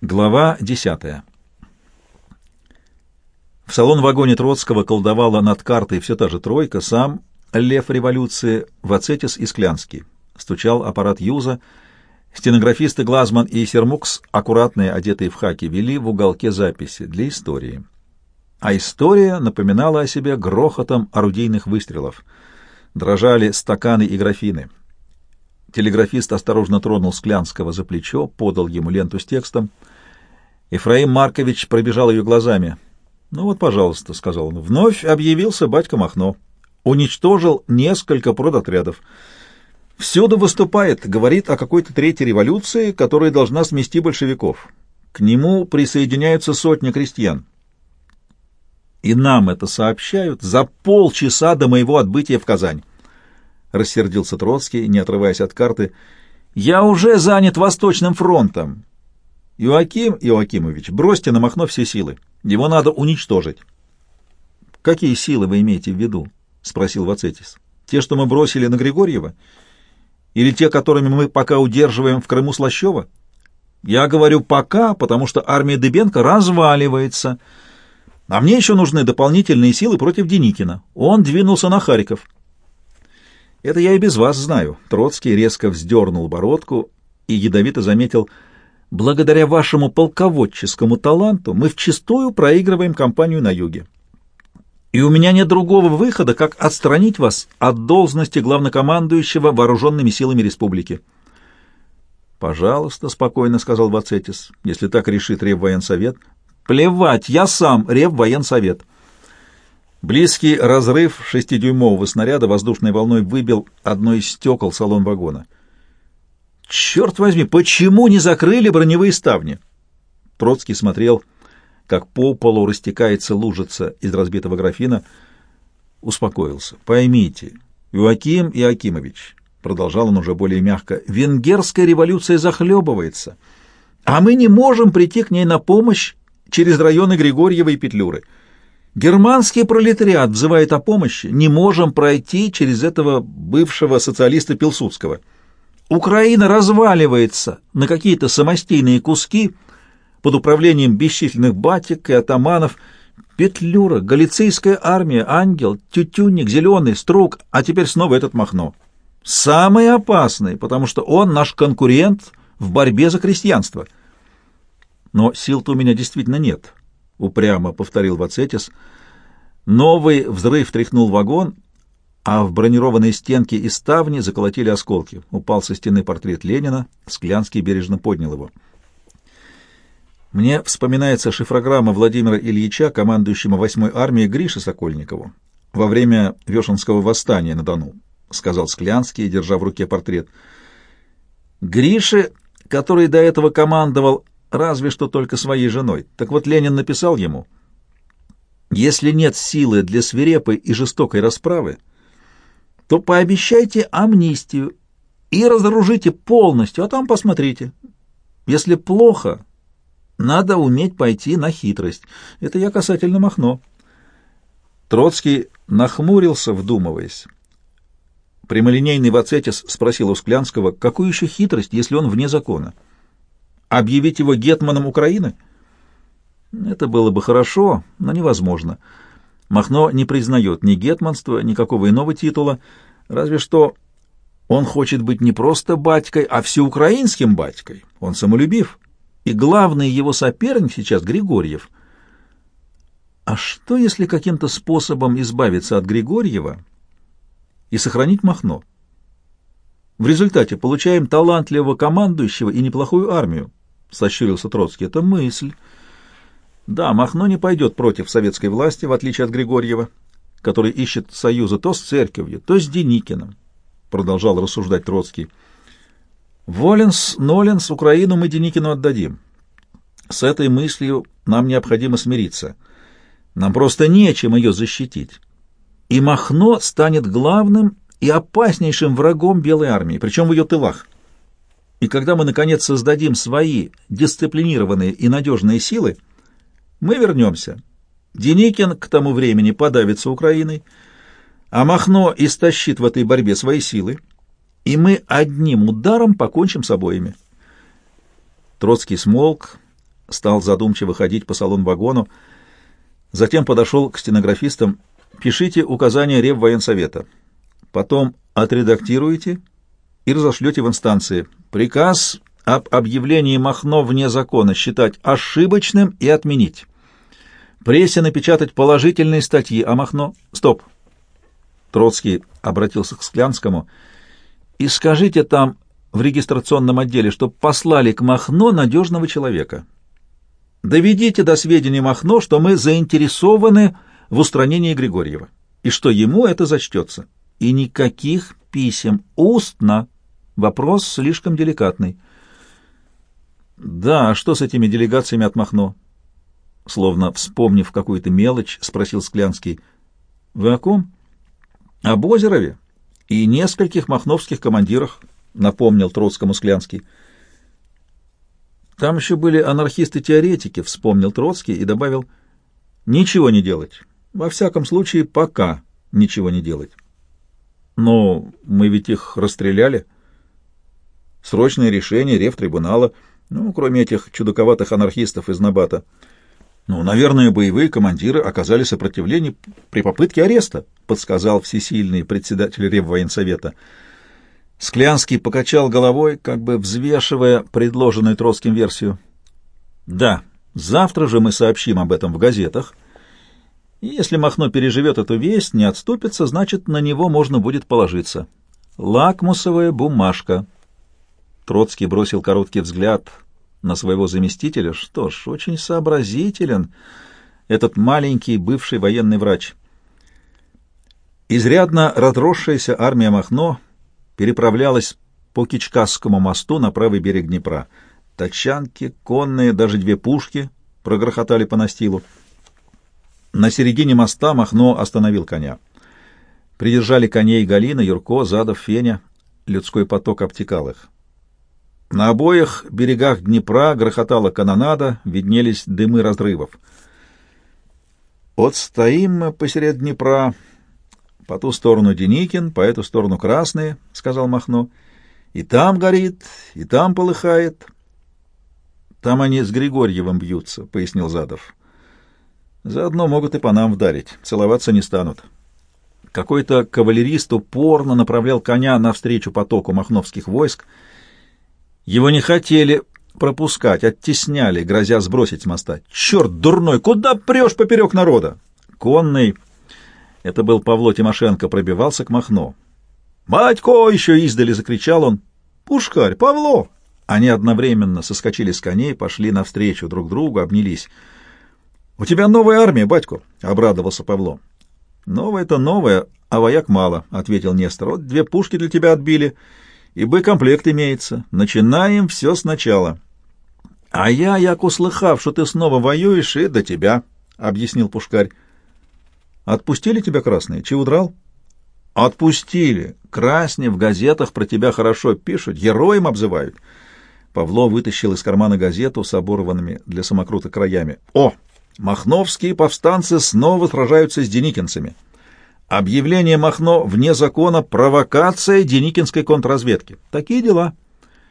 Глава 10. В салон-вагоне Троцкого колдовала над картой все та же тройка, сам лев революции, Вацетис и Склянский. Стучал аппарат Юза, стенографисты Глазман и Сермукс, аккуратные, одетые в хаки, вели в уголке записи для истории. А история напоминала о себе грохотом орудийных выстрелов. Дрожали стаканы и графины. Телеграфист осторожно тронул Склянского за плечо, подал ему ленту с текстом. Ефраим Маркович пробежал ее глазами. «Ну вот, пожалуйста», — сказал он, — «вновь объявился батька Махно. Уничтожил несколько продотрядов. Всюду выступает, говорит о какой-то третьей революции, которая должна смести большевиков. К нему присоединяются сотни крестьян. И нам это сообщают за полчаса до моего отбытия в Казань. — рассердился Троцкий, не отрываясь от карты. «Я уже занят Восточным фронтом. Иоаким Иоакимович, бросьте на Махно все силы. Его надо уничтожить». «Какие силы вы имеете в виду?» — спросил Вацетис. «Те, что мы бросили на Григорьева? Или те, которыми мы пока удерживаем в Крыму Слащева? Я говорю «пока», потому что армия Дыбенко разваливается». А мне еще нужны дополнительные силы против Деникина. Он двинулся на Харьков. Это я и без вас знаю. Троцкий резко вздернул бородку и ядовито заметил, благодаря вашему полководческому таланту мы вчистую проигрываем кампанию на юге. И у меня нет другого выхода, как отстранить вас от должности главнокомандующего вооруженными силами республики. «Пожалуйста», — спокойно сказал Вацетис, — «если так решит Реввоенсовет». «Плевать, я сам Реввоенсовет». Близкий разрыв шестидюймового снаряда воздушной волной выбил одно из стекол салон вагона. «Черт возьми, почему не закрыли броневые ставни?» Троцкий смотрел, как по полу растекается лужица из разбитого графина. Успокоился. «Поймите, Иоаким Иоакимович», — продолжал он уже более мягко, — «венгерская революция захлебывается, а мы не можем прийти к ней на помощь через районы Григорьева и Петлюры». Германский пролетариат взывает о помощи, не можем пройти через этого бывшего социалиста Пилсудского. Украина разваливается на какие-то самостийные куски под управлением бесчисленных батик и атаманов. Петлюра, Галицийская армия, Ангел, Тютюнник, Зеленый, Струк, а теперь снова этот Махно. Самый опасный, потому что он наш конкурент в борьбе за крестьянство. Но сил-то у меня действительно нет. — упрямо повторил Вацетис. Новый взрыв тряхнул вагон, а в бронированные стенки и ставни заколотили осколки. Упал со стены портрет Ленина, Склянский бережно поднял его. Мне вспоминается шифрограмма Владимира Ильича, командующего 8-й армией Гриши Сокольникову, во время Вешенского восстания на Дону, — сказал Склянский, держа в руке портрет. Гриши, который до этого командовал разве что только своей женой. Так вот Ленин написал ему, «Если нет силы для свирепой и жестокой расправы, то пообещайте амнистию и разоружите полностью, а там посмотрите. Если плохо, надо уметь пойти на хитрость. Это я касательно Махно». Троцкий нахмурился, вдумываясь. Прямолинейный Вацетис спросил у Склянского, какую еще хитрость, если он вне закона? Объявить его гетманом Украины? Это было бы хорошо, но невозможно. Махно не признает ни гетманства, никакого иного титула, разве что он хочет быть не просто батькой, а всеукраинским батькой. Он самолюбив. И главный его соперник сейчас Григорьев. А что, если каким-то способом избавиться от Григорьева и сохранить Махно? В результате получаем талантливого командующего и неплохую армию. — сощурился Троцкий. — Это мысль. Да, Махно не пойдет против советской власти, в отличие от Григорьева, который ищет союза то с церковью, то с Деникиным, — продолжал рассуждать Троцкий. Воленс, Ноленс, Украину мы Деникину отдадим. С этой мыслью нам необходимо смириться. Нам просто нечем ее защитить. И Махно станет главным и опаснейшим врагом Белой армии, причем в ее тылах. И когда мы, наконец, создадим свои дисциплинированные и надежные силы, мы вернемся. Деникин к тому времени подавится Украиной, а Махно истощит в этой борьбе свои силы, и мы одним ударом покончим с обоими. Троцкий смолк, стал задумчиво ходить по салон-вагону, затем подошел к стенографистам. «Пишите указания Реввоенсовета. Потом отредактируете и разошлете в инстанции. Приказ об объявлении Махно вне закона считать ошибочным и отменить. Прессе напечатать положительные статьи о Махно. Стоп!» Троцкий обратился к Склянскому. «И скажите там в регистрационном отделе, что послали к Махно надежного человека. Доведите до сведения Махно, что мы заинтересованы в устранении Григорьева, и что ему это зачтется. И никаких писем, устно. Вопрос слишком деликатный. «Да, а что с этими делегациями от Махно?» Словно вспомнив какую-то мелочь, спросил Склянский. «Вы о ком?» «Об Озерове и нескольких махновских командирах», — напомнил Троцкому Склянский. «Там еще были анархисты-теоретики», — вспомнил Троцкий и добавил, «ничего не делать. Во всяком случае, пока ничего не делать». «Но мы ведь их расстреляли». «Срочное решение Ревтрибунала, ну, кроме этих чудаковатых анархистов из Набата». «Ну, наверное, боевые командиры оказали сопротивление при попытке ареста», — подсказал всесильный председатель Реввоенсовета. Склянский покачал головой, как бы взвешивая предложенную Троцким версию. «Да, завтра же мы сообщим об этом в газетах. И если Махно переживет эту весть, не отступится, значит, на него можно будет положиться. Лакмусовая бумажка». Троцкий бросил короткий взгляд на своего заместителя. Что ж, очень сообразителен этот маленький бывший военный врач. Изрядно разросшаяся армия Махно переправлялась по Кичкасскому мосту на правый берег Днепра. Тачанки, конные, даже две пушки прогрохотали по настилу. На середине моста Махно остановил коня. Придержали коней Галина, Юрко, Задов, Феня. Людской поток обтекал их. На обоих берегах Днепра грохотала канонада, виднелись дымы разрывов. Вот стоим мы посеред Днепра, по ту сторону Деникин, по эту сторону Красные, — сказал Махно. И там горит, и там полыхает. Там они с Григорьевым бьются, — пояснил Задов. Заодно могут и по нам вдарить, целоваться не станут. Какой-то кавалерист упорно направлял коня навстречу потоку махновских войск — его не хотели пропускать, оттесняли, грозя сбросить с моста. «Черт, дурной, куда прешь поперек народа?» Конный, это был Павло Тимошенко, пробивался к Махно. «Батько!» — еще издали закричал он. «Пушкарь, Павло!» Они одновременно соскочили с коней, пошли навстречу друг другу, обнялись. «У тебя новая армия, батько!» — обрадовался Павло. «Новая-то новая, а вояк мало», — ответил Нестор. «Вот две пушки для тебя отбили» и боекомплект имеется. Начинаем все сначала. — А я, як услыхав, что ты снова воюешь, и до тебя, — объяснил Пушкарь. — Отпустили тебя красные? Чего удрал? — Отпустили. Красне в газетах про тебя хорошо пишут, героем обзывают. Павло вытащил из кармана газету с оборванными для самокрута краями. — О! Махновские повстанцы снова сражаются с деникинцами. — Объявление Махно вне закона — провокация деникинской контрразведки. Такие дела.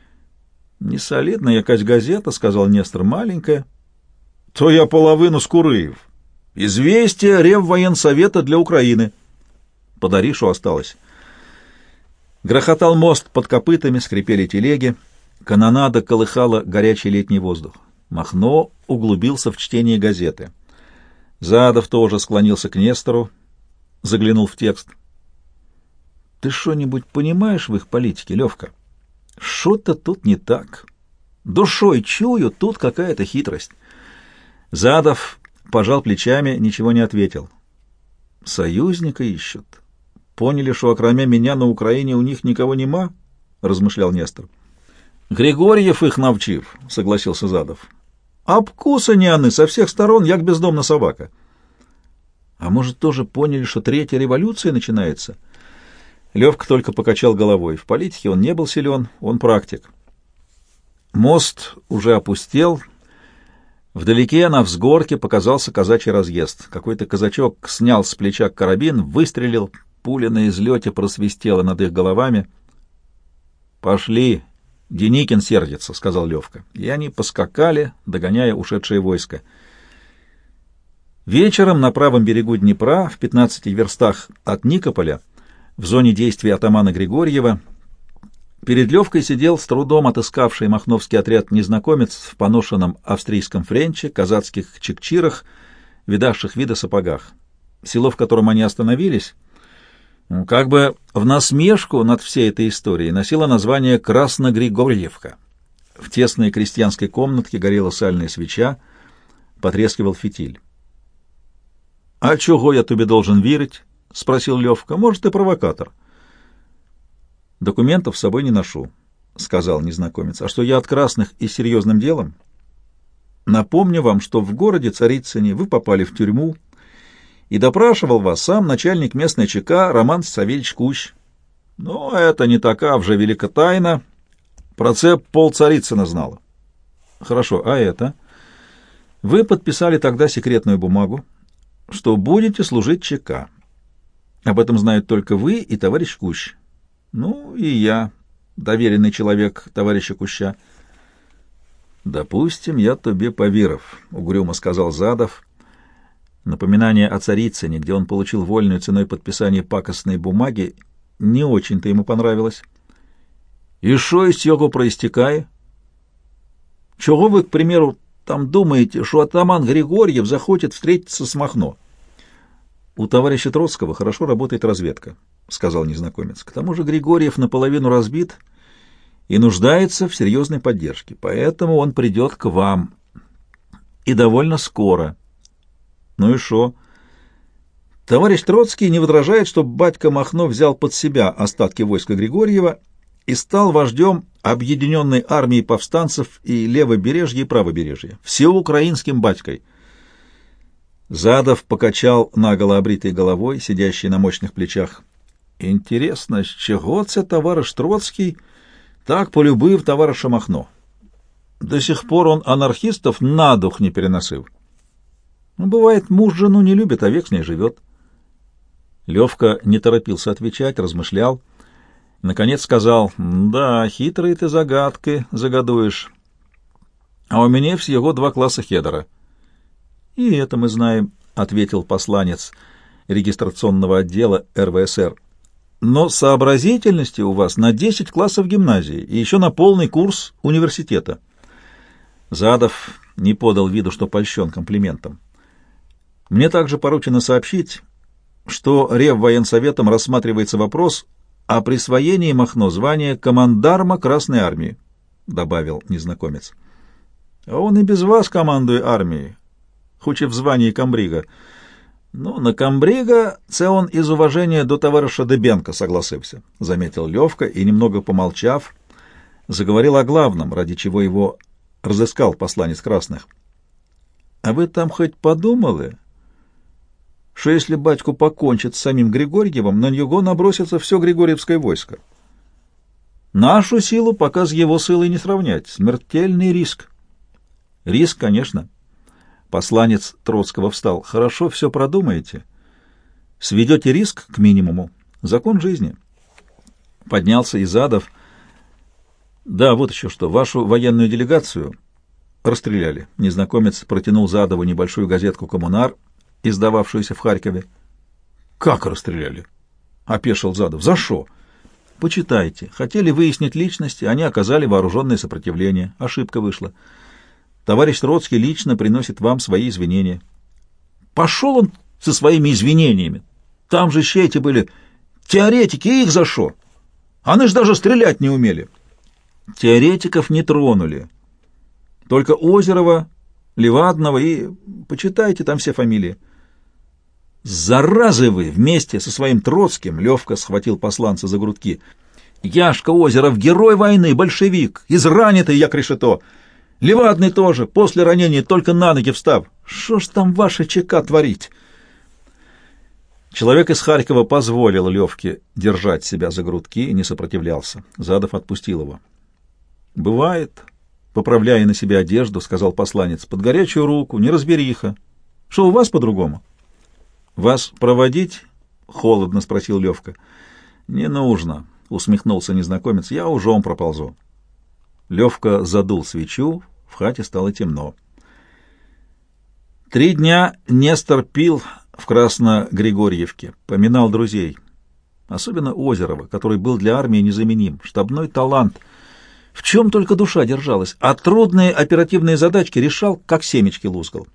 — Не солидная якась газета, — сказал Нестор, — маленькая. — То я половину Скурыев. Известие Реввоенсовета для Украины. Подари, что осталось. Грохотал мост под копытами, скрипели телеги. Канонада колыхала горячий летний воздух. Махно углубился в чтение газеты. Задов тоже склонился к Нестору, заглянул в текст. «Ты что-нибудь понимаешь в их политике, Левка? Что-то тут не так. Душой чую, тут какая-то хитрость». Задов пожал плечами, ничего не ответил. «Союзника ищут. Поняли, что окромя меня на Украине у них никого нема?» — размышлял Нестор. «Григорьев их навчив», — согласился Задов. «Обкусані они со всех сторон, як бездомна собака». А может, тоже поняли, что третья революция начинается? Левка только покачал головой. В политике он не был силен, он практик. Мост уже опустел. Вдалеке на взгорке показался казачий разъезд. Какой-то казачок снял с плеча карабин, выстрелил, пуля на излете просвистела над их головами. «Пошли!» Деникин сердится, — сказал Левка. И они поскакали, догоняя ушедшее войско. Вечером на правом берегу Днепра, в 15 верстах от Никополя, в зоне действия атамана Григорьева, перед Левкой сидел с трудом отыскавший махновский отряд незнакомец в поношенном австрийском френче, казацких чекчирах, видавших вида сапогах. Село, в котором они остановились, как бы в насмешку над всей этой историей носило название Красногригорьевка. В тесной крестьянской комнатке горела сальная свеча, потрескивал фитиль. — А чего я тебе должен верить? — спросил Левка. — Может, ты провокатор? — Документов с собой не ношу, — сказал незнакомец. — А что я от красных и серьезным делом? Напомню вам, что в городе Царицыне вы попали в тюрьму, и допрашивал вас сам начальник местной ЧК Роман Савельевич Кущ. Но это не такая уже велика тайна. Про це пол Царицына знала. Хорошо, а это? Вы подписали тогда секретную бумагу, что будете служить ЧК. Об этом знают только вы и товарищ Кущ. Ну, и я, доверенный человек товарища Куща. «Допустим, я тебе поверов», — угрюмо сказал Задов. Напоминание о Царицыне, где он получил вольную ценой подписания пакостной бумаги, не очень-то ему понравилось. «И шо из цього проистекає? Чего вы, к примеру, там думаете, что атаман Григорьев захочет встретиться с Махно. У товарища Троцкого хорошо работает разведка, сказал незнакомец. К тому же Григорьев наполовину разбит и нуждается в серьезной поддержке, поэтому он придет к вам. И довольно скоро. Ну и что? Товарищ Троцкий не возражает, чтобы батька Махно взял под себя остатки войска Григорьева и стал вождем объединенной армии повстанцев и левобережья и правобережья, всеукраинским батькой. Задов покачал наголо обритой головой, сидящей на мощных плечах. Интересно, с чего це товарищ Троцкий так полюбив товариша Махно? До сих пор он анархистов на дух не переносил. Ну, бывает, муж жену не любит, а век с ней живет. Левка не торопился отвечать, размышлял. Наконец сказал, «Да, хитрые ты загадки загадуешь. А у меня всего два класса хедера». «И это мы знаем», — ответил посланец регистрационного отдела РВСР. «Но сообразительности у вас на десять классов гимназии и еще на полный курс университета». Задов не подал виду, что польщен комплиментом. «Мне также поручено сообщить, что Реввоенсоветом рассматривается вопрос о присвоении Махно звания командарма Красной Армии, — добавил незнакомец. — А он и без вас командует армией, хоть и в звании комбрига. Ну, на комбрига це он из уважения до товариша Дебенко согласился, — заметил Левка и, немного помолчав, заговорил о главном, ради чего его разыскал посланец Красных. — А вы там хоть подумали? — что если батьку покончит с самим Григорьевым, на него набросится все Григорьевское войско. Нашу силу пока с его силой не сравнять. Смертельный риск. Риск, конечно. Посланец Троцкого встал. Хорошо все продумаете. Сведете риск к минимуму. Закон жизни. Поднялся из адов. Да, вот еще что. Вашу военную делегацию расстреляли. Незнакомец протянул Задову небольшую газетку «Коммунар», издававшуюся в Харькове. «Как расстреляли?» — опешил Задов. «За что?» «Почитайте. Хотели выяснить личности, они оказали вооруженное сопротивление. Ошибка вышла. Товарищ Троцкий лично приносит вам свои извинения». «Пошел он со своими извинениями. Там же еще эти были теоретики, их за что? Они ж даже стрелять не умели». Теоретиков не тронули. Только Озерова, Левадного и... Почитайте там все фамилии. «Заразы вы!» Вместе со своим Троцким Левка схватил посланца за грудки. «Яшка Озеров, герой войны, большевик, изранитый, як решето. Левадный тоже, после ранения только на ноги встав. Что ж там ваша ЧК творить?» Человек из Харькова позволил Левке держать себя за грудки и не сопротивлялся. Задов отпустил его. «Бывает», — поправляя на себе одежду, сказал посланец, — «под горячую руку, не разбериха. Что у вас по-другому?» «Вас проводить?» — холодно спросил Левка. «Не нужно», — усмехнулся незнакомец. «Я ужом проползу». Левка задул свечу, в хате стало темно. Три дня Нестор пил в Красно-Григорьевке, поминал друзей. Особенно Озерова, который был для армии незаменим, штабной талант. В чем только душа держалась, а трудные оперативные задачки решал, как семечки лускал.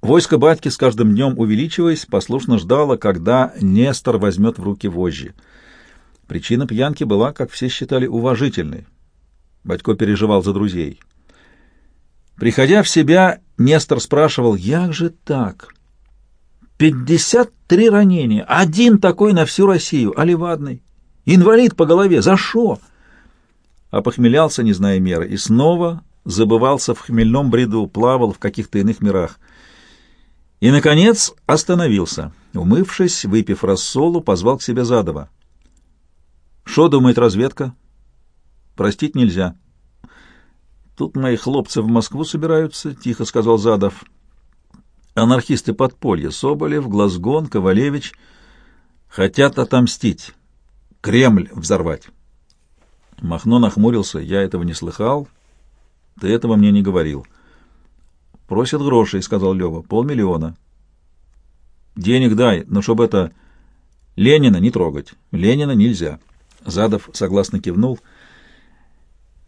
Войско батьки с каждым днем увеличиваясь, послушно ждало, когда Нестор возьмет в руки вожжи. Причина пьянки была, как все считали, уважительной. Батько переживал за друзей. Приходя в себя, Нестор спрашивал, «Як же так? Пятьдесят три ранения, один такой на всю Россию, а левадный, инвалид по голове, за шо?» Опохмелялся, не зная меры, и снова забывался в хмельном бреду, плавал в каких-то иных мирах. И, наконец, остановился. Умывшись, выпив рассолу, позвал к себе Задова. «Шо думает разведка?» «Простить нельзя». «Тут мои хлопцы в Москву собираются», — тихо сказал Задов. «Анархисты подполья Соболев, Глазгон, Ковалевич хотят отомстить, Кремль взорвать». Махно нахмурился. «Я этого не слыхал. Ты этого мне не говорил». «Просят грошей», — сказал Лева. «Полмиллиона». «Денег дай, но чтобы это... Ленина не трогать. Ленина нельзя». Задов согласно кивнул.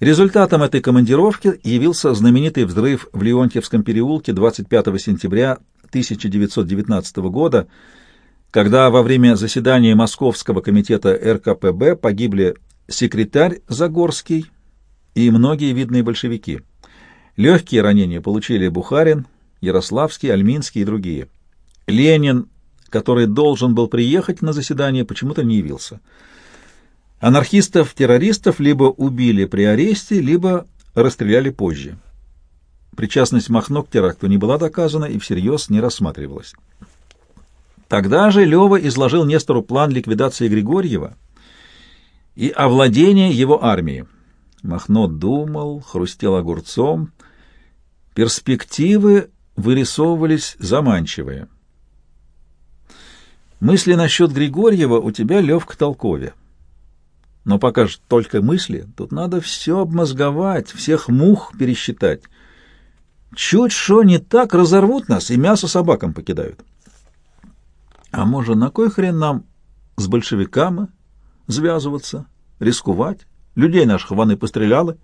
Результатом этой командировки явился знаменитый взрыв в Леонтьевском переулке 25 сентября 1919 года, когда во время заседания Московского комитета РКПБ погибли секретарь Загорский и многие видные большевики. Легкие ранения получили Бухарин, Ярославский, Альминский и другие. Ленин, который должен был приехать на заседание, почему-то не явился. Анархистов-террористов либо убили при аресте, либо расстреляли позже. Причастность Махно к теракту не была доказана и всерьез не рассматривалась. Тогда же Лева изложил Нестору план ликвидации Григорьева и овладения его армией. Махно думал, хрустел огурцом. Перспективы вырисовывались заманчивые. Мысли насчет Григорьева у тебя, Левка, толкове. Но пока же только мысли, тут надо все обмозговать, всех мух пересчитать. Чуть что не так, разорвут нас и мясо собакам покидают. А может, на кой хрен нам с большевиками связываться, рисковать? Людей наших ваны постреляли.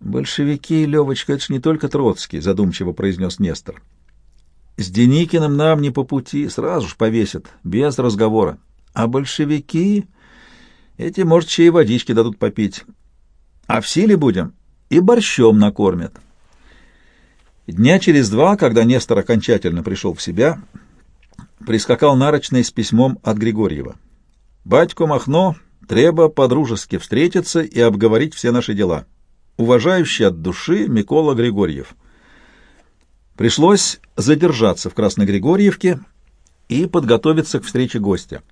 Большевики, Левочка, это ж не только Троцкий, задумчиво произнес Нестор. С Деникиным нам не по пути, сразу ж повесят, без разговора. А большевики... Эти, может, чьи водички дадут попить. А в силе будем и борщом накормят. Дня через два, когда Нестор окончательно пришел в себя, прискакал нарочный с письмом от Григорьева. «Батько Махно, треба по-дружески встретиться и обговорить все наши дела. Уважающий от души Микола Григорьев». Пришлось задержаться в Красногригорьевке и подготовиться к встрече гостя.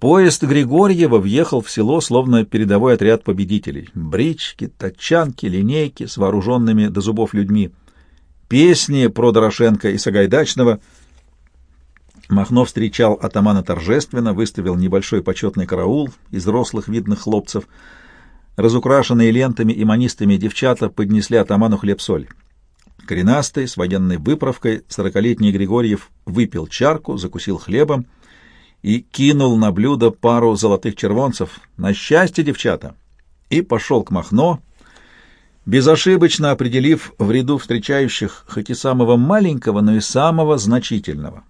Поезд Григорьева въехал в село, словно передовой отряд победителей. Брички, тачанки, линейки с вооруженными до зубов людьми. Песни про Дорошенко и Сагайдачного. Махно встречал атамана торжественно, выставил небольшой почетный караул из рослых видных хлопцев. Разукрашенные лентами и манистами девчата поднесли атаману хлеб-соль. Коренастый, с военной выправкой, сорокалетний Григорьев выпил чарку, закусил хлебом — и кинул на блюдо пару золотых червонцев. На счастье, девчата! И пошел к Махно, безошибочно определив в ряду встречающих хоть и самого маленького, но и самого значительного.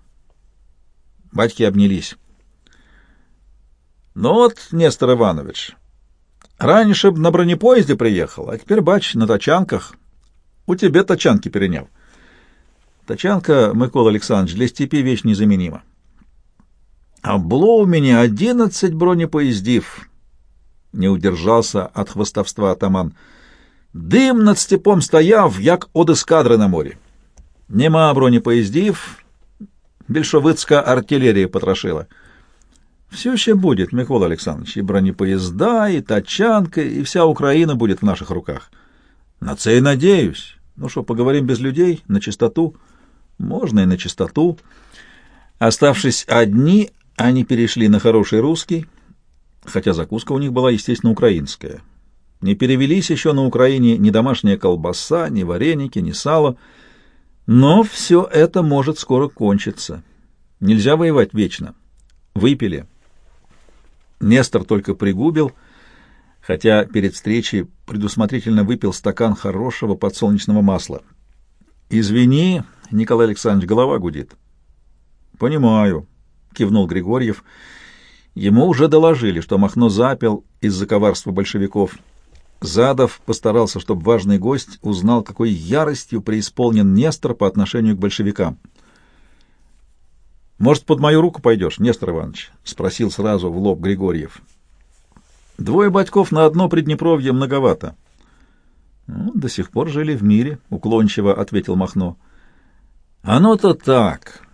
Батьки обнялись. «Ну вот, Нестор Иванович, раньше б на бронепоезде приехал, а теперь, бач, на тачанках. У тебя тачанки переняв». Тачанка, Микола Александрович, для степи вещь незаменима. А было у меня одиннадцать бронепоездів. Не удержался от хвостовства атаман. Дим над степом стояв, як од ескадри на морі. Нема бронепоездів, більшовицька артиллерия потрошила. Все ще будет, Микола Александрович, и бронепоезда, и тачанка, и вся Украина будет в наших руках. На це и надеюсь. Ну что, поговорим без людей, на чистоту? Можно и на чистоту. Оставшись одни, они перешли на хороший русский, хотя закуска у них была, естественно, украинская. Не перевелись еще на Украине ни домашняя колбаса, ни вареники, ни сало, но все это может скоро кончиться. Нельзя воевать вечно. Выпили. Нестор только пригубил, хотя перед встречей предусмотрительно выпил стакан хорошего подсолнечного масла. «Извини, Николай Александрович, голова гудит». «Понимаю», — кивнул Григорьев. Ему уже доложили, что Махно запил из-за коварства большевиков. Задов постарался, чтобы важный гость узнал, какой яростью преисполнен Нестор по отношению к большевикам. «Может, под мою руку пойдешь, Нестор Иванович?» — спросил сразу в лоб Григорьев. «Двое батьков на одно Приднепровье многовато». Ну, «До сих пор жили в мире», — уклончиво ответил Махно. «Оно-то так.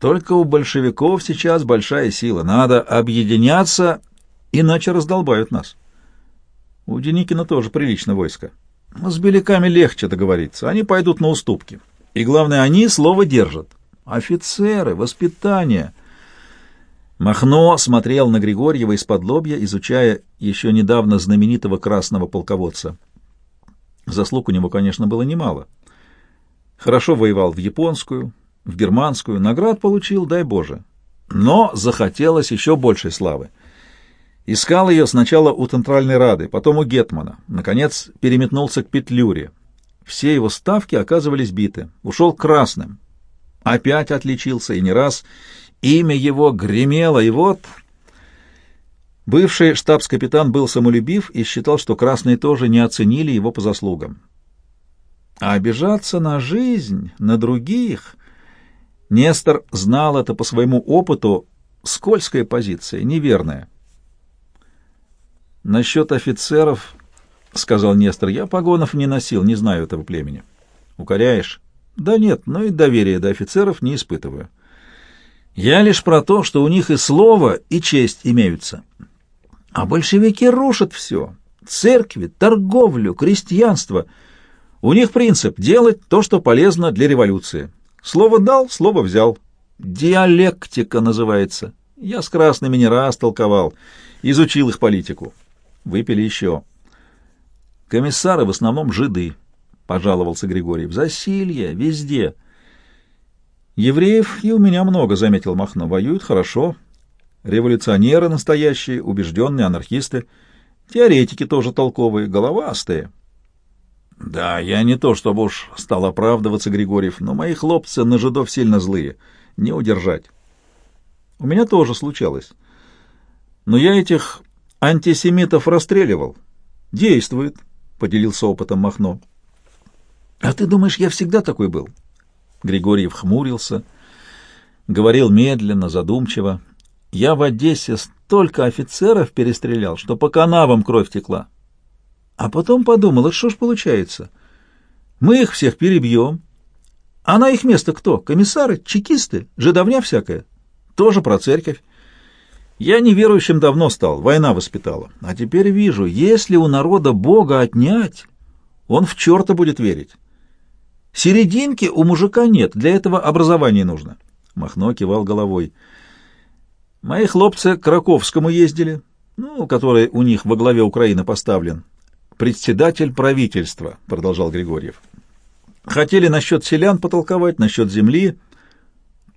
Только у большевиков сейчас большая сила. Надо объединяться, иначе раздолбают нас. У Деникина тоже прилично войско. С беляками легче договориться. Они пойдут на уступки. И главное, они слово держат. Офицеры, воспитание. Махно смотрел на Григорьева из-под лобья, изучая еще недавно знаменитого красного полководца. Заслуг у него, конечно, было немало. Хорошо воевал в японскую, в германскую, наград получил, дай Боже. Но захотелось еще большей славы. Искал ее сначала у Центральной Рады, потом у Гетмана. Наконец переметнулся к Петлюре. Все его ставки оказывались биты. Ушел красным. Опять отличился, и не раз. Имя его гремело, и вот... Бывший штабс-капитан был самолюбив и считал, что красные тоже не оценили его по заслугам. А обижаться на жизнь, на других... Нестор знал это по своему опыту. Скользкая позиция, неверная. «Насчет офицеров, — сказал Нестор, — я погонов не носил, не знаю этого племени. Укоряешь? Да нет, но и доверия до офицеров не испытываю. Я лишь про то, что у них и слово, и честь имеются. А большевики рушат все. Церкви, торговлю, крестьянство. У них принцип — делать то, что полезно для революции. Слово дал, слово взял. Диалектика называется. Я с красными не раз толковал, изучил их политику. Выпили еще. Комиссары в основном жиды, — пожаловался Григорьев. Засилье, везде. Евреев и у меня много, — заметил Махно. Воюют хорошо. Революционеры настоящие, убежденные анархисты. Теоретики тоже толковые, головастые. Да, я не то, чтобы уж стал оправдываться, Григорьев, но мои хлопцы на жидов сильно злые. Не удержать. У меня тоже случалось. Но я этих антисемитов расстреливал. Действует, — поделился опытом Махно. А ты думаешь, я всегда такой был? Григорьев хмурился, говорил медленно, задумчиво. Я в Одессе столько офицеров перестрелял, что по канавам кровь текла. А потом подумал, что ж получается? Мы их всех перебьем. А на их место кто? Комиссары? Чекисты? Жидовня всякая? Тоже про церковь. Я неверующим давно стал, война воспитала. А теперь вижу, если у народа Бога отнять, он в черта будет верить. Серединки у мужика нет, для этого образование нужно. Махно кивал головой. Мои хлопцы к Раковскому ездили, ну, который у них во главе Украины поставлен председатель правительства, — продолжал Григорьев. Хотели насчет селян потолковать, насчет земли.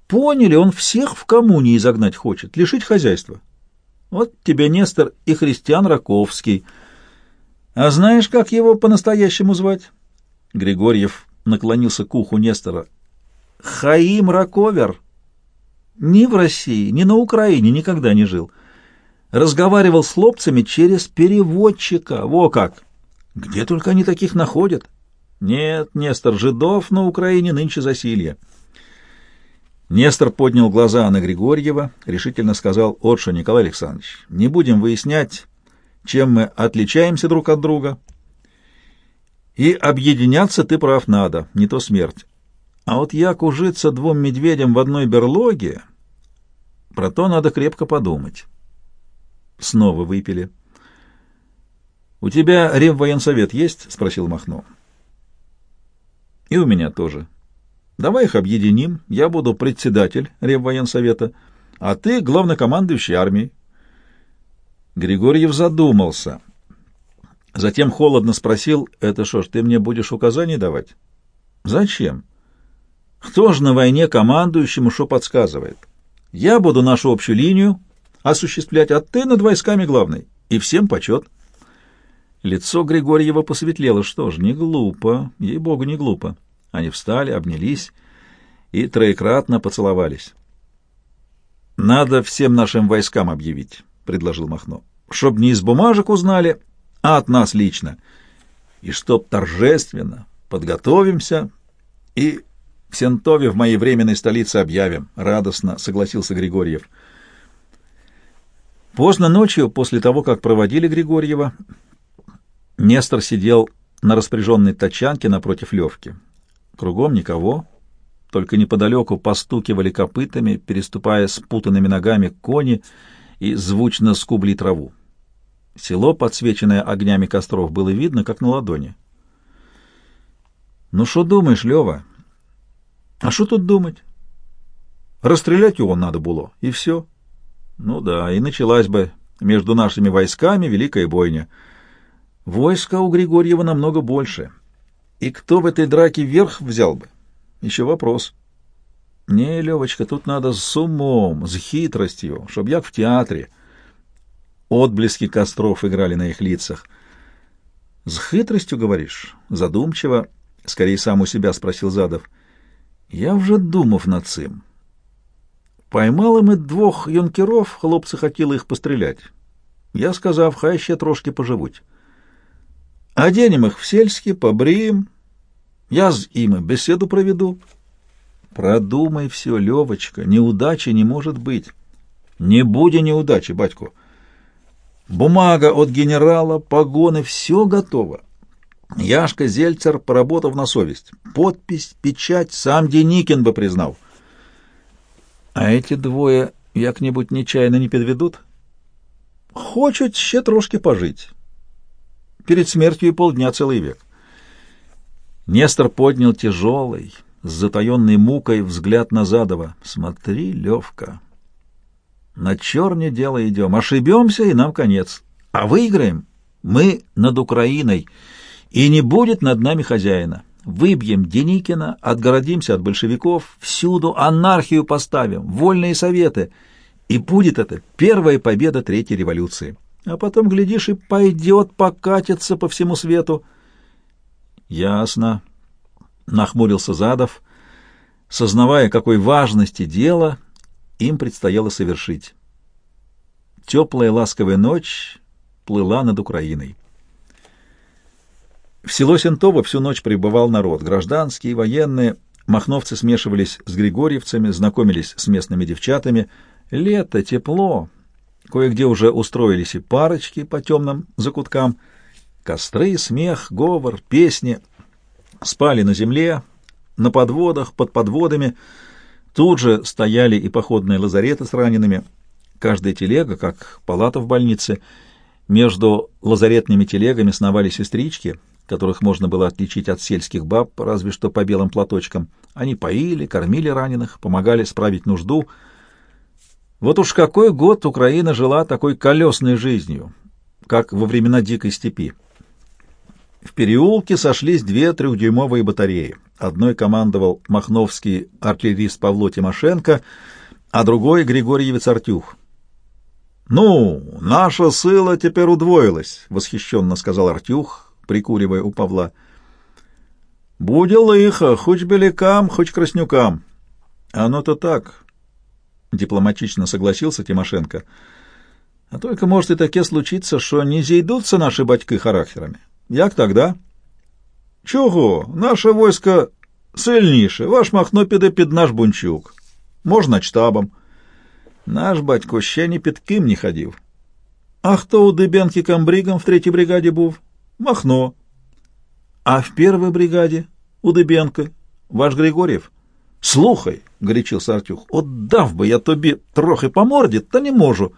Поняли, он всех в коммуне изогнать хочет, лишить хозяйства. Вот тебе Нестор и Христиан Раковский. А знаешь, как его по-настоящему звать? Григорьев наклонился к уху Нестора. Хаим Раковер. Ни в России, ни на Украине никогда не жил. Разговаривал с хлопцами через переводчика. Во как! Где только они таких находят? Нет, Нестор, жидов на Украине нынче засилье. Нестор поднял глаза на Григорьева, решительно сказал, «Отша, Николай Александрович, не будем выяснять, чем мы отличаемся друг от друга. И объединяться ты прав надо, не то смерть. А вот як ужиться двум медведям в одной берлоге, про то надо крепко подумать». Снова выпили. «У тебя реввоенсовет есть?» — спросил Махно. «И у меня тоже. Давай их объединим. Я буду председатель реввоенсовета, а ты главнокомандующий армией. Григорьев задумался. Затем холодно спросил, «Это что ж, ты мне будешь указания давать?» «Зачем? Кто же на войне командующему что подсказывает? Я буду нашу общую линию осуществлять, а ты над войсками главный, и всем почет». Лицо Григорьева посветлело. Что ж, не глупо, ей-богу, не глупо. Они встали, обнялись и троекратно поцеловались. «Надо всем нашим войскам объявить», — предложил Махно, — «чтоб не из бумажек узнали, а от нас лично. И чтоб торжественно подготовимся и в Сентове в моей временной столице объявим», — радостно согласился Григорьев. Поздно ночью, после того, как проводили Григорьева, Нестор сидел на распоряженной тачанке напротив Левки. Кругом никого, только неподалеку постукивали копытами, переступая спутанными ногами кони и звучно скубли траву. Село, подсвеченное огнями костров, было видно, как на ладони. «Ну что думаешь, Лева?» «А что тут думать?» «Расстрелять его надо было, и все». «Ну да, и началась бы между нашими войсками великая бойня. Войска у Григорьева намного больше. И кто в этой драке верх взял бы? Еще вопрос. Не, Левочка, тут надо с умом, с хитростью, чтоб як в театре. Отблески костров играли на их лицах. С хитростью, говоришь? Задумчиво, скорее сам у себя спросил Задов. Я вже думав над цим. Поймали ми двох юнкеров, хлопці хотіли їх пострілять. Я сказав, хай ще трошки поживуть. Оденем их в сельски, побрием, я с им беседу проведу. Продумай все, Левочка, неудачи не может быть. Не будет неудачи, батько. Бумага от генерала, погоны, все готово. Яшка Зельцер, поработав на совесть. Подпись, печать, сам Деникин бы признал. А эти двое як-нибудь нечаянно не подведут? Хочет ще трошки пожить. Перед смертью и полдня целый век. Нестор поднял тяжелый, с затаенной мукой взгляд на Задова. «Смотри, Левка, на черне дело идем. Ошибемся, и нам конец. А выиграем мы над Украиной, и не будет над нами хозяина. Выбьем Деникина, отгородимся от большевиков, всюду анархию поставим, вольные советы, и будет это первая победа Третьей революции. А потом, глядишь, и пойдет покатиться по всему свету». Ясно, нахмурился Задов, сознавая, какой важности дело им предстояло совершить. Теплая ласковая ночь плыла над Украиной. В село Сентово всю ночь пребывал народ, гражданские, военные, махновцы смешивались с григорьевцами, знакомились с местными девчатами. Лето, тепло, кое-где уже устроились и парочки по темным закуткам — Костры, смех, говор, песни. Спали на земле, на подводах, под подводами. Тут же стояли и походные лазареты с ранеными. Каждая телега, как палата в больнице. Между лазаретными телегами сновали сестрички, которых можно было отличить от сельских баб, разве что по белым платочкам. Они поили, кормили раненых, помогали справить нужду. Вот уж какой год Украина жила такой колесной жизнью, как во времена Дикой степи. В переулке сошлись две трехдюймовые батареи. Одной командовал махновский артиллерист Павло Тимошенко, а другой — Григорьевец Артюх. «Ну, наша сила теперь удвоилась», — восхищенно сказал Артюх, прикуривая у Павла. «Буде лихо, хоть белякам, хоть краснюкам». «Оно-то так», — дипломатично согласился Тимошенко. «А только может и таке случиться, что не зійдуться наши батьки характерами. Як тогда? Чого? Наше войско сильніше. Ваш Махно піде під наш бунчук. Можна штабом. Наш батько ще ні під ким не ходив. А хто у Дебенки камбригом в третій бригаді був? Махно. А в первой бригаді у Дебенка ваш Григорьев? Слухай, горячился Артюх, от дав би я тобі трохи по морді, та не можу.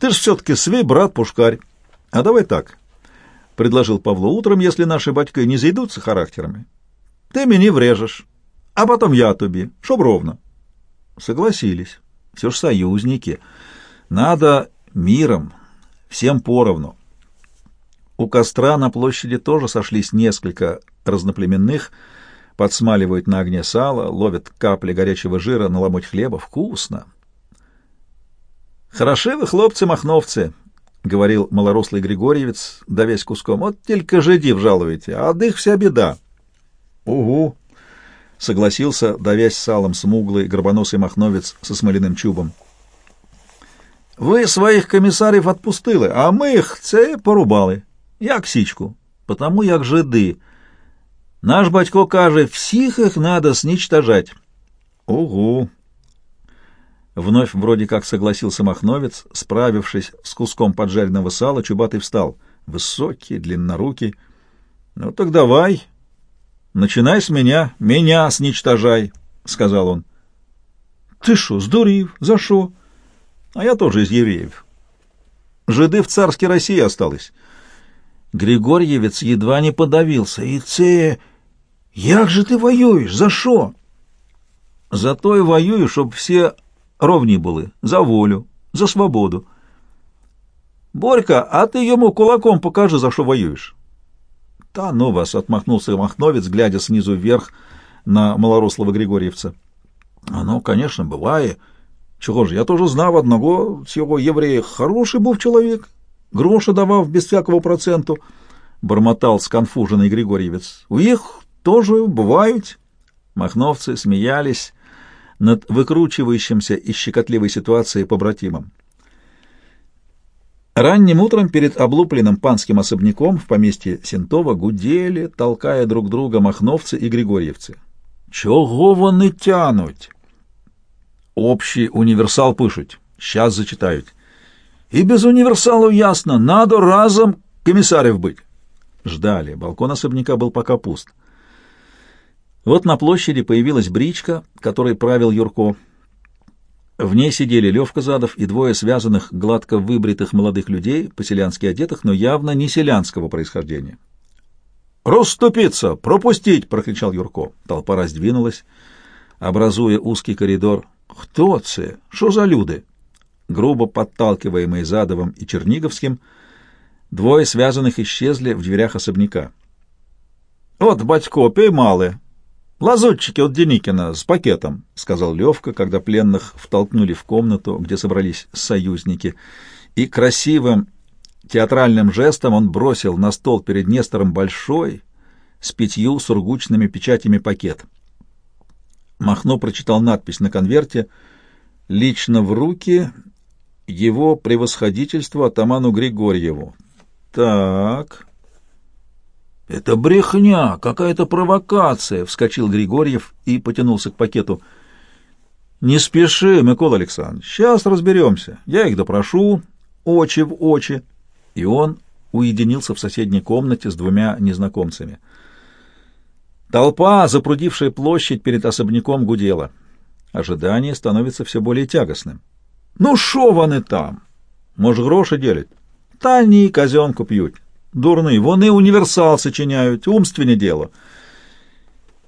Ти ж все-таки свій брат Пушкарь. А давай так предложил Павло утром, если наши батьки не зайдутся характерами. Ты мне врежешь, а потом я тобі, чтоб ровно. Согласились. Все ж союзники. Надо миром. всем поровну. У костра на площади тоже сошлись несколько разноплеменных, подсмаливают на огне сало, ловят капли горячего жира на ломоть хлеба. Вкусно! «Хороши вы, хлопцы-махновцы!» — говорил малорослый Григорьевец, давясь куском. «Вот только жидив жалуете, а от их вся беда». «Угу!» — согласился, давясь салом смуглый горбоносый махновец со смоляным чубом. «Ви своїх комісарів отпустили, а ми їх це порубали, як січку, потому як жиди. Наш батько каже, всіх їх надо сничтожать». «Угу!» Вновь вроде как согласился Махновец, справившись с куском поджаренного сала, Чубатый встал. Высокий, длиннорукий. «Ну так давай, начинай с меня, меня сничтожай», — сказал он. «Ты шо, сдурив? За шо?» «А я тоже из евреев. Жиды в царской России осталось». Григорьевец едва не подавился. «И це... Як же ты воюешь? За шо?» «За то и воюю, чтоб все ровні були за волю, за свободу. Борька, а ты ему кулаком покажи, за что воюешь. Та ну вас, отмахнулся Махновец, глядя снизу вверх на малорослого Григорьевца. А ну, конечно, бывает. Чего ж, я тоже знав одного цього єврея. Хороший був чоловік, гроші давав без всякого проценту, бормотал сконфуженный Григорьевец. У их тоже бывают. Махновцы смеялись, над выкручивающимся из щекотливой ситуации побратимом. Ранним утром перед облупленным панским особняком в поместье Сентова гудели, толкая друг друга махновцы и григорьевцы. «Чого вони тянуть?» «Общий универсал пишуть. Сейчас зачитают. И без универсалов ясно, надо разом комиссарев быть». Ждали. Балкон особняка был пока пуст. Вот на площади появилась бричка, которой правил Юрко. В ней сидели Левка Задов и двое связанных, гладко выбритых молодых людей, по-селянски одетых, но явно не селянского происхождения. «Расступиться! Пропустить!» — прокричал Юрко. Толпа раздвинулась, образуя узкий коридор. «Кто це? Что за люди?» Грубо подталкиваемые Задовым и Черниговским, двое связанных исчезли в дверях особняка. «Вот, батько, поймали!» «Лазутчики от Деникина с пакетом», — сказал Левка, когда пленных втолкнули в комнату, где собрались союзники, и красивым театральным жестом он бросил на стол перед Нестором большой, с пятью сургучными печатями пакет. Махно прочитал надпись на конверте «Лично в руки его превосходительству атаману Григорьеву». «Так...» «Это брехня, какая-то провокация!» — вскочил Григорьев и потянулся к пакету. «Не спеши, Микола Александрович, сейчас разберемся. Я их допрошу, очи в очи». И он уединился в соседней комнате с двумя незнакомцами. Толпа, запрудившая площадь перед особняком, гудела. Ожидание становится все более тягостным. «Ну шо вони там? Может, гроши делят?» «Та ні, казенку п'ють». Дурний, вони универсал сочиняют, умственне дело.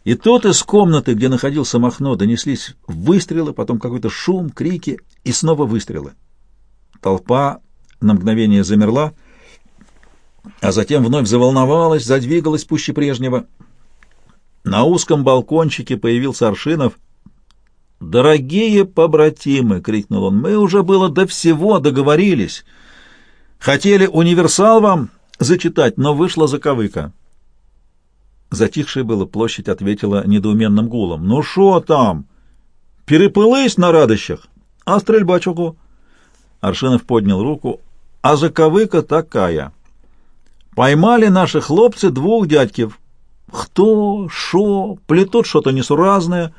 И тут из комнаты, где находился Махно, донеслись выстрелы, потом какой-то шум, крики и снова выстрелы. Толпа на мгновение замерла, а затем вновь заволновалась, задвигалась пуще прежнего. На узком балкончике появился Аршинов. «Дорогие побратимы!» — крикнул он. «Мы уже было до всего договорились. Хотели универсал вам, зачитать, но вышла заковыка. Затихшая была площадь ответила недоуменным гулом. «Ну шо там? Перепылись на радощах? А стрельба чего?» Аршинов поднял руку. «А заковыка такая. Поймали наши хлопцы двух дядьків. Кто, шо, плетут что-то несуразное.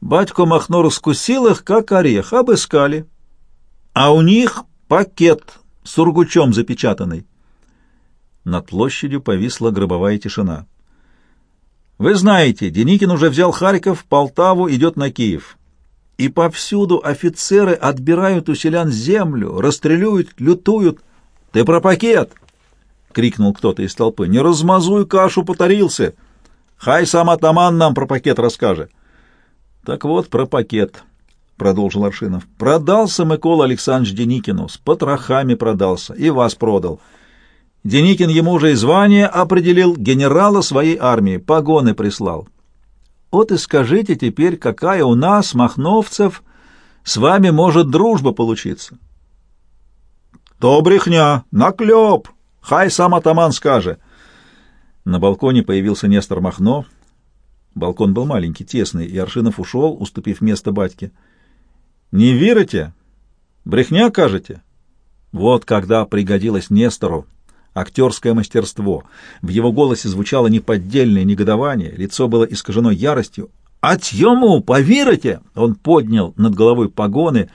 Батько Махно раскусил их, как орех, обыскали. А у них пакет с ургучом запечатанный. Над площадью повисла гробовая тишина. «Вы знаете, Деникин уже взял Харьков, Полтаву, идет на Киев. И повсюду офицеры отбирают у селян землю, расстреляют, лютуют. Ты про пакет!» — крикнул кто-то из толпы. «Не размазуй кашу, потарился! Хай сам атаман нам про пакет расскажет!» «Так вот, про пакет!» продолжил Аршинов. Продался Микола Александрович Деникину, с потрохами продался, и вас продал. Деникин ему уже и звание определил, генерала своей армии, погоны прислал. Вот и скажите теперь, какая у нас, махновцев, с вами может дружба получиться. То брехня, наклеп, хай сам атаман скажет. На балконе появился Нестор Махно. Балкон был маленький, тесный, и Аршинов ушел, уступив место батьке. «Не верите? Брехня кажете?» Вот когда пригодилось Нестору актерское мастерство. В его голосе звучало неподдельное негодование, лицо было искажено яростью. «Отъему, поверите!» Он поднял над головой погоны,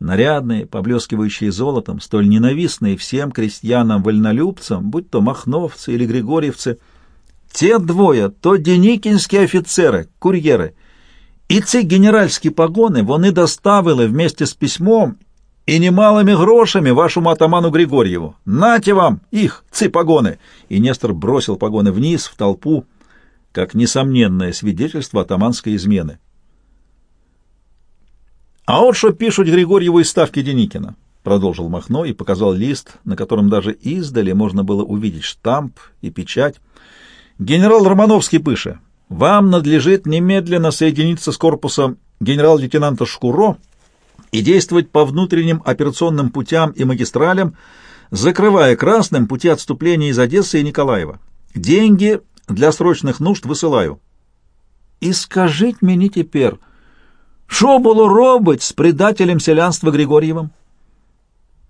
нарядные, поблескивающие золотом, столь ненавистные всем крестьянам-вольнолюбцам, будь то махновцы или григорьевцы. Те двое, то деникінські офицеры, курьеры, и ці генеральские погоны вони доставили вместе с письмом и немалыми грошами вашему атаману Григорьеву. Нате вам их, ци погоны!» И Нестор бросил погоны вниз, в толпу, как несомненное свидетельство атаманской измены. «А вот что пишут Григорьеву из ставки Деникина», — продолжил Махно и показал лист, на котором даже издали можно было увидеть штамп и печать. «Генерал Романовский пыше, вам надлежит немедленно соединиться с корпусом генерал-лейтенанта Шкуро и действовать по внутренним операционным путям и магистралям, закрывая красным пути отступления из Одессы и Николаева. Деньги для срочных нужд высылаю. И скажите мне теперь, что было робить с предателем селянства Григорьевым?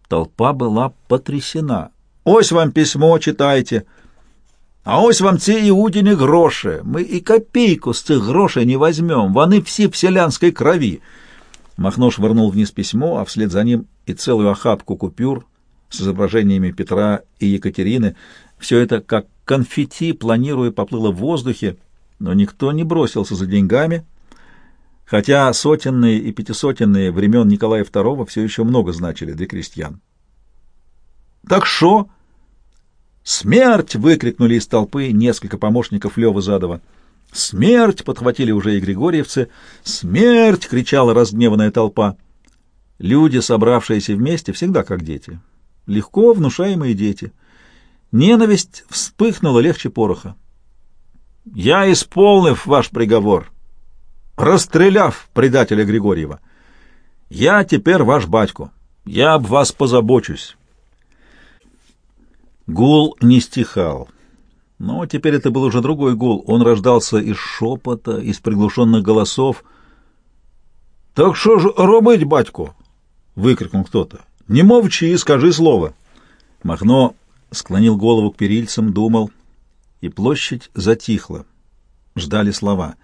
Толпа была потрясена. «Ось вам письмо, читайте!» А ось вам ці іудіні гроші. Ми і копійку з цих грошей не возьмем. Вони всі в селянской крови. Махно швырнул вниз письмо, а вслед за ним и целую охапку купюр с изображениями Петра и Екатерины. Все это, как конфетти, планируя, поплыло в воздухе, но никто не бросился за деньгами, хотя сотенные и пятисотенные времен Николая II все еще много значили для крестьян. «Так что?» «Смерть!» — выкрикнули из толпы несколько помощников Лёвы Задова. «Смерть!» — подхватили уже и григорьевцы. «Смерть!» — кричала разгневанная толпа. Люди, собравшиеся вместе, всегда как дети. Легко внушаемые дети. Ненависть вспыхнула легче пороха. «Я исполнив ваш приговор, расстреляв предателя Григорьева. Я теперь ваш батько. Я об вас позабочусь». Гул не стихал. Но теперь это был уже другой гул. Он рождался из шепота, из приглушенных голосов. «Так что ж робить, батько?» — выкрикнул кто-то. «Не мовчи, скажи слово». Махно склонил голову к перильцам, думал, и площадь затихла. Ждали слова.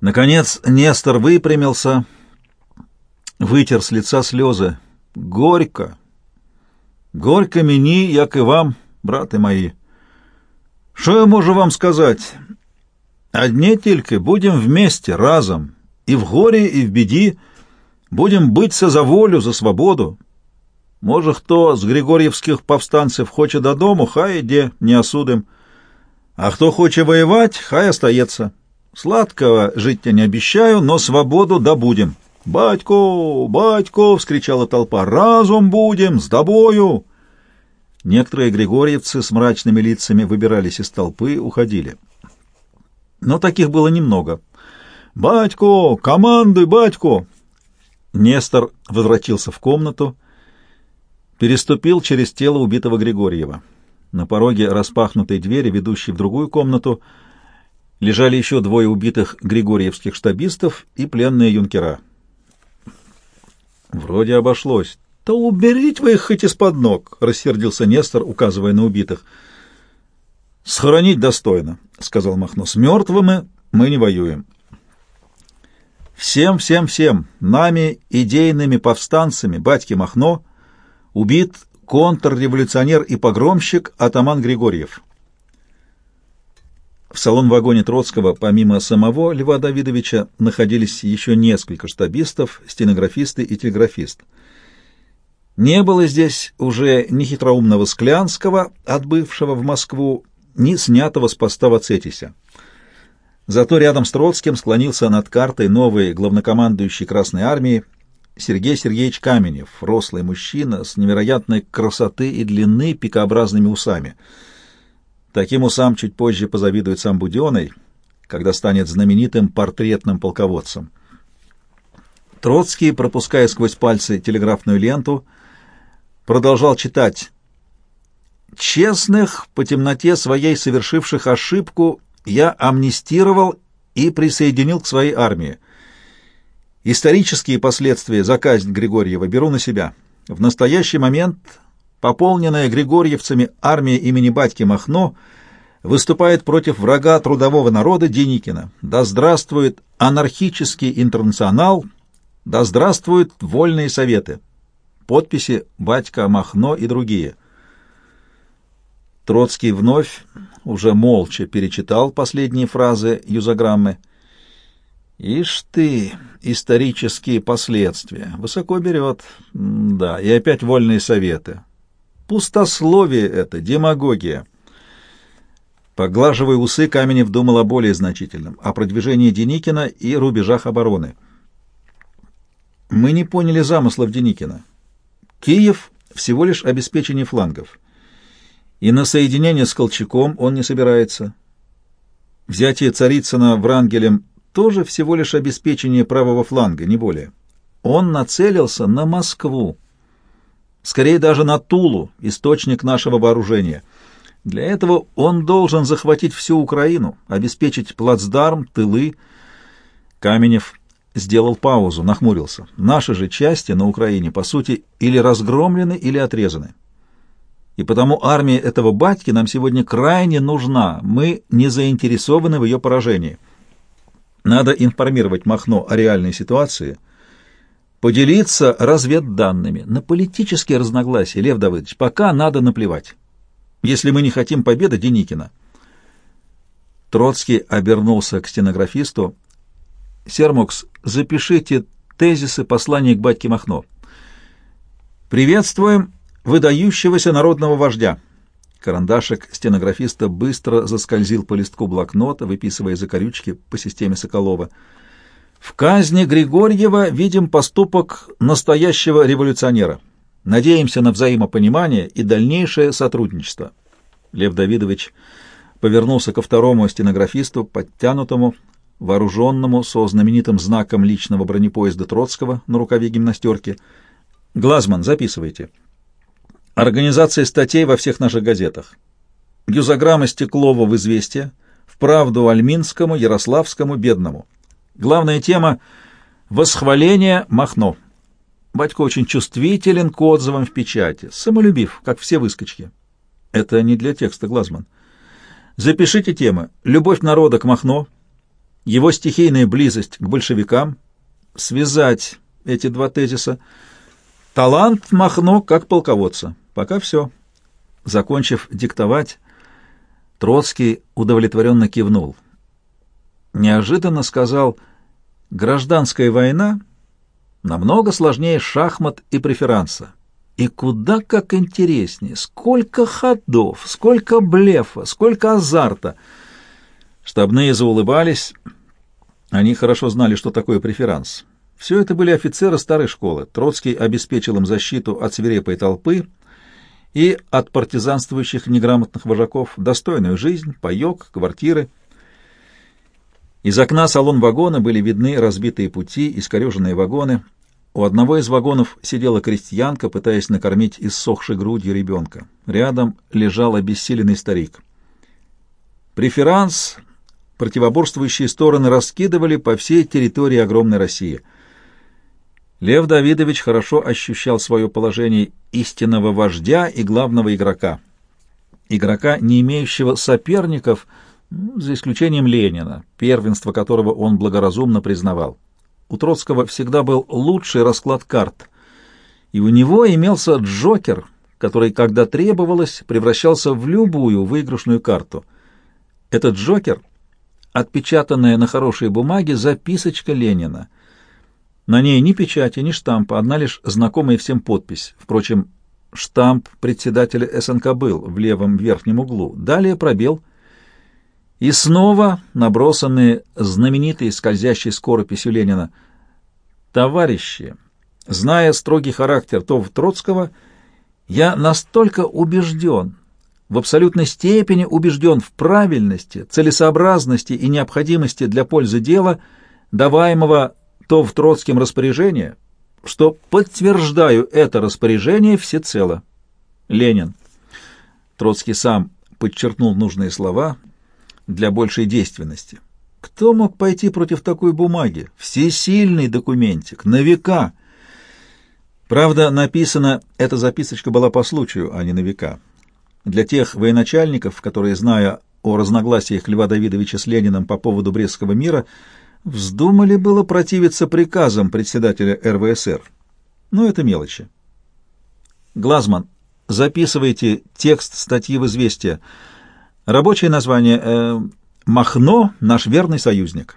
Наконец Нестор выпрямился, вытер с лица слезы. «Горько! Горько мені, як и вам, браты мои!» Що я можу вам сказать? Одне тільки будем вместе, разом, и в горе, и в беде, будем биться за волю, за свободу. Може, хто з григорьевских повстанцев хоче додому, хай іде, не осудим. А хто хоче воевать, хай остается. Сладкого життя не обещаю, но свободу добудем. «Батько! Батько!» — вскричала толпа. «Разум будем! С тобою!» Некоторые григорьевцы с мрачными лицами выбирались из толпы, уходили. Но таких было немного. «Батько! Командуй, батько!» Нестор возвратился в комнату, переступил через тело убитого Григорьева. На пороге распахнутой двери, ведущей в другую комнату, лежали еще двое убитых григорьевских штабистов и пленные юнкера. Вроде обошлось. «Да уберите вы их хоть из-под ног!» — рассердился Нестор, указывая на убитых. «Схоронить достойно», — сказал Махно. «С мертвыми мы не воюем». «Всем, всем, всем, нами, идейными повстанцами, батьки Махно, убит контрреволюционер и погромщик атаман Григорьев». В салон-вагоне Троцкого, помимо самого Льва Давидовича, находились еще несколько штабистов, стенографисты и телеграфист — не было здесь уже ни хитроумного Склянского, отбывшего в Москву, ни снятого с поста Вацетися. Зато рядом с Троцким склонился над картой новый главнокомандующий Красной Армии Сергей Сергеевич Каменев, рослый мужчина с невероятной красоты и длины пикообразными усами. Таким усам чуть позже позавидует сам Буденный, когда станет знаменитым портретным полководцем. Троцкий, пропуская сквозь пальцы телеграфную ленту, продолжал читать «Честных, по темноте своей совершивших ошибку, я амнистировал и присоединил к своей армии. Исторические последствия за казнь Григорьева беру на себя. В настоящий момент пополненная григорьевцами армия имени Батьки Махно выступает против врага трудового народа Деникина. Да здравствует анархический интернационал, да здравствуют вольные советы. Подписи «Батька Махно» и другие. Троцкий вновь, уже молча, перечитал последние фразы юзограммы. «Ишь ты, исторические последствия. Высоко берет. Да, и опять вольные советы. Пустословие это, демагогия». Поглаживая усы, Каменев думал о более значительном, о продвижении Деникина и рубежах обороны. Мы не поняли замыслов Деникина. Киев — всего лишь обеспечение флангов. И на соединение с Колчаком он не собирается. Взятие Царицына Врангелем тоже всего лишь обеспечение правого фланга, не более. Он нацелился на Москву. Скорее даже на Тулу, источник нашего вооружения. Для этого он должен захватить всю Украину, обеспечить плацдарм, тылы. Каменев сделал паузу, нахмурился. Наши же части на Украине, по сути, или разгромлены, или отрезаны. И потому армия этого батьки нам сегодня крайне нужна. Мы не заинтересованы в ее поражении. Надо информировать Махно о реальной ситуации, поделиться разведданными. На политические разногласия, Лев Давыдович, пока надо наплевать. Если мы не хотим победы Деникина. Троцкий обернулся к стенографисту. Сермокс, запишите тезисы послания к батьке Махно. Приветствуем выдающегося народного вождя. Карандашик стенографиста быстро заскользил по листку блокнота, выписывая закорючки по системе Соколова. В казни Григорьева видим поступок настоящего революционера. Надеемся на взаимопонимание и дальнейшее сотрудничество. Лев Давидович повернулся ко второму стенографисту, подтянутому, вооруженному со знаменитым знаком личного бронепоезда Троцкого на рукаве гимнастерки. «Глазман, записывайте. Организация статей во всех наших газетах. Юзограмма Стеклова в «Известия», в «Правду» Альминскому, Ярославскому, Бедному. Главная тема — восхваление Махно. Батько очень чувствителен к отзывам в печати, самолюбив, как все выскочки. Это не для текста, Глазман. Запишите темы «Любовь народа к Махно», его стихийная близость к большевикам, связать эти два тезиса, талант Махно как полководца. Пока все. Закончив диктовать, Троцкий удовлетворенно кивнул. Неожиданно сказал, гражданская война намного сложнее шахмат и преферанса. И куда как интереснее, сколько ходов, сколько блефа, сколько азарта. Штабные заулыбались, они хорошо знали, что такое преферанс. Все это были офицеры старой школы. Троцкий обеспечил им защиту от свирепой толпы и от партизанствующих неграмотных вожаков, достойную жизнь, паек, квартиры. Из окна салон-вагона были видны разбитые пути, искореженные вагоны. У одного из вагонов сидела крестьянка, пытаясь накормить иссохшей грудью ребенка. Рядом лежал обессиленный старик. Преферанс противоборствующие стороны раскидывали по всей территории огромной России. Лев Давидович хорошо ощущал свое положение истинного вождя и главного игрока. Игрока, не имеющего соперников, за исключением Ленина, первенство которого он благоразумно признавал. У Троцкого всегда был лучший расклад карт, и у него имелся Джокер, который, когда требовалось, превращался в любую выигрышную карту. Этот Джокер отпечатанная на хорошей бумаге записочка Ленина. На ней ни печати, ни штампа, одна лишь знакомая всем подпись. Впрочем, штамп председателя СНК был в левом верхнем углу. Далее пробел. И снова набросаны знаменитые скользящей скорописью Ленина «Товарищи, зная строгий характер Това Троцкого, я настолько убежден, в абсолютной степени убежден в правильности, целесообразности и необходимости для пользы дела, даваемого в Троцким распоряжения, что подтверждаю это распоряжение всецело. Ленин. Троцкий сам подчеркнул нужные слова для большей действенности. Кто мог пойти против такой бумаги? Всесильный документик, на века. Правда, написано, эта записочка была по случаю, а не на века. Для тех военачальников, которые, зная о разногласиях Льва Давидовича с Лениным по поводу Брестского мира, вздумали было противиться приказам председателя РВСР. Но это мелочи. Глазман, записывайте текст статьи в «Известия». Рабочее название э, «Махно. Наш верный союзник».